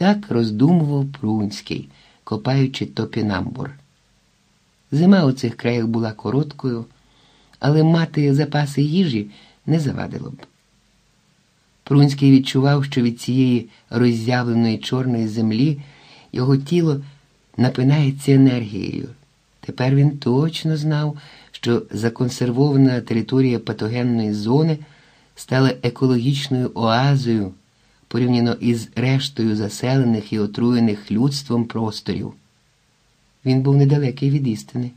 Так роздумував Прунський, копаючи топінамбур. Зима у цих краях була короткою, але мати запаси їжі не завадило б. Прунський відчував, що від цієї роззявленої чорної землі його тіло напинається енергією. Тепер він точно знав, що законсервована територія патогенної зони стала екологічною оазою порівняно із рештою заселених і отруєних людством просторів. Він був недалекий від істини,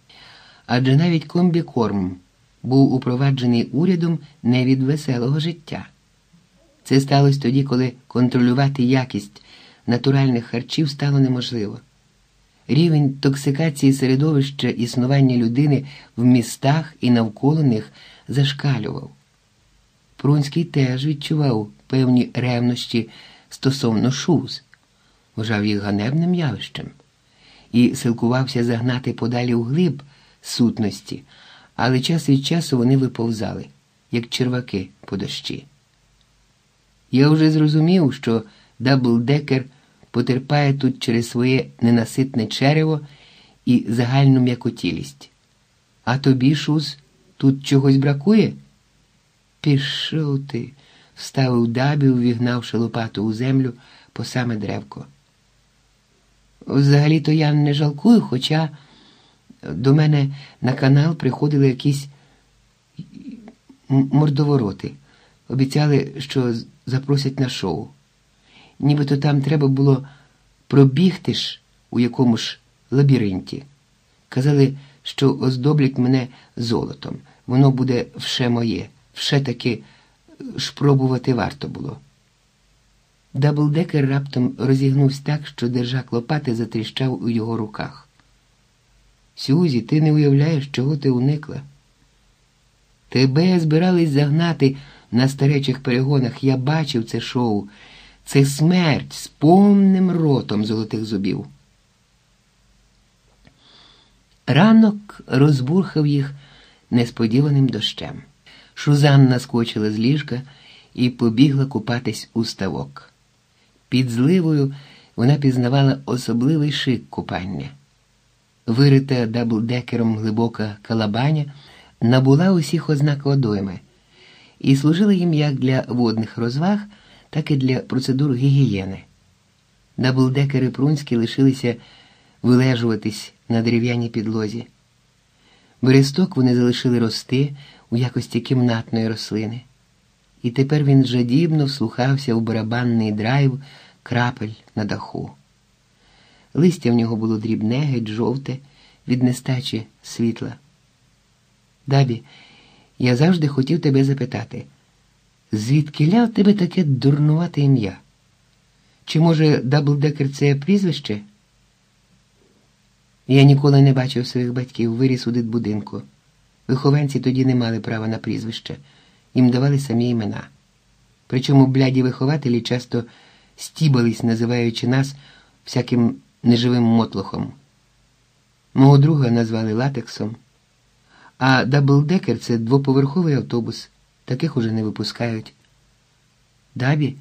адже навіть комбікорм був упроваджений урядом не від веселого життя. Це сталося тоді, коли контролювати якість натуральних харчів стало неможливо. Рівень токсикації середовища існування людини в містах і навколо них зашкалював. Прунський теж відчував певні ревнощі стосовно шуз, вважав їх ганебним явищем і силкувався загнати подалі вглиб сутності, але час від часу вони виповзали, як черваки по дощі. Я вже зрозумів, що даблдекер потерпає тут через своє ненаситне черево і загальну м'якотілість. А тобі, Шуз, тут чогось бракує? Пішов ти, вставив дабі, увігнавши лопату у землю по саме древко. Взагалі-то я не жалкую, хоча до мене на канал приходили якісь мордовороти. Обіцяли, що запросять на шоу. Нібито там треба було пробігти ж у якомусь ж лабіринті. Казали, що оздоблять мене золотом. Воно буде вше моє, вше таки шпробувати варто було. Даблдекер раптом розігнувся так, що держак лопати затріщав у його руках. Сюзі, ти не уявляєш, чого ти уникла. Тебе збирались загнати на старечих перегонах. Я бачив це шоу. Це смерть з повним ротом золотих зубів. Ранок розбурхав їх несподіваним дощем. Шузанна скочила з ліжка і побігла купатись у ставок. Під зливою вона пізнавала особливий шик купання. Вирита даблдекером глибока калабаня набула усіх ознак водойми і служила їм як для водних розваг, так і для процедур гігієни. Даблдекери Прунські лишилися вилежуватись на дерев'яній підлозі. Бересток вони залишили рости у якості кімнатної рослини, і тепер він жадібно вслухався у барабанний драйв крапель на даху. Листя в нього було дрібне, геть жовте, від нестачі світла. Дабі, я завжди хотів тебе запитати, звідки ля тебе таке дурнувате ім'я? Чи, може, Даблдекер це прізвище? Я ніколи не бачив своїх батьків, виріс у дитбудинку. Вихованці тоді не мали права на прізвище, їм давали самі імена. Причому бляді вихователі часто стібались, називаючи нас всяким неживим мотлохом. Мого друга назвали латексом, а даблдекер це двоповерховий автобус, таких уже не випускають. Дабі,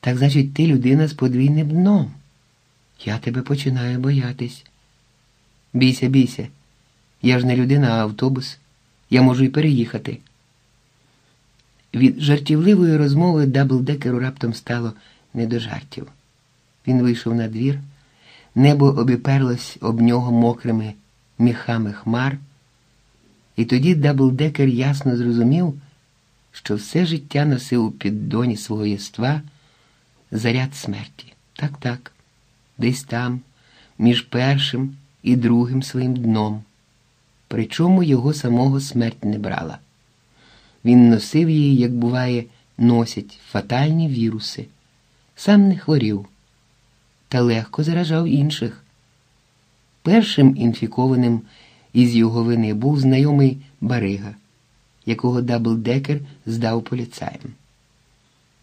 так значить, ти людина з подвійним дном. Я тебе починаю боятись. Бійся, бійся. Я ж не людина, а автобус. Я можу й переїхати. Від жартівливої розмови даблдекеру раптом стало не до жартів. Він вийшов на двір, небо обіперлось об нього мокрими міхами хмар, і тоді даблдекер ясно зрозумів, що все життя носив у піддоні свого єства заряд смерті. Так, так, десь там, між першим і другим своїм дном. Причому його самого смерть не брала. Він носив її, як буває, носять фатальні віруси сам не хворів та легко заражав інших. Першим інфікованим із його вини був знайомий Барига, якого Даблдекер здав поліцаєм.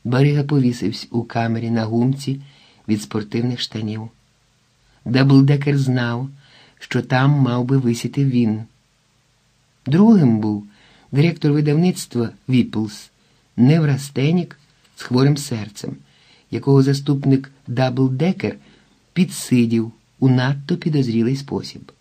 Барига повісився у камері на гумці від спортивних штанів. Даблдекер знав, що там мав би висіти він. Другим був директор видавництва Віплс, неврастенік з хворим серцем якого заступник Даблдекер підсидів у надто підозрілий спосіб.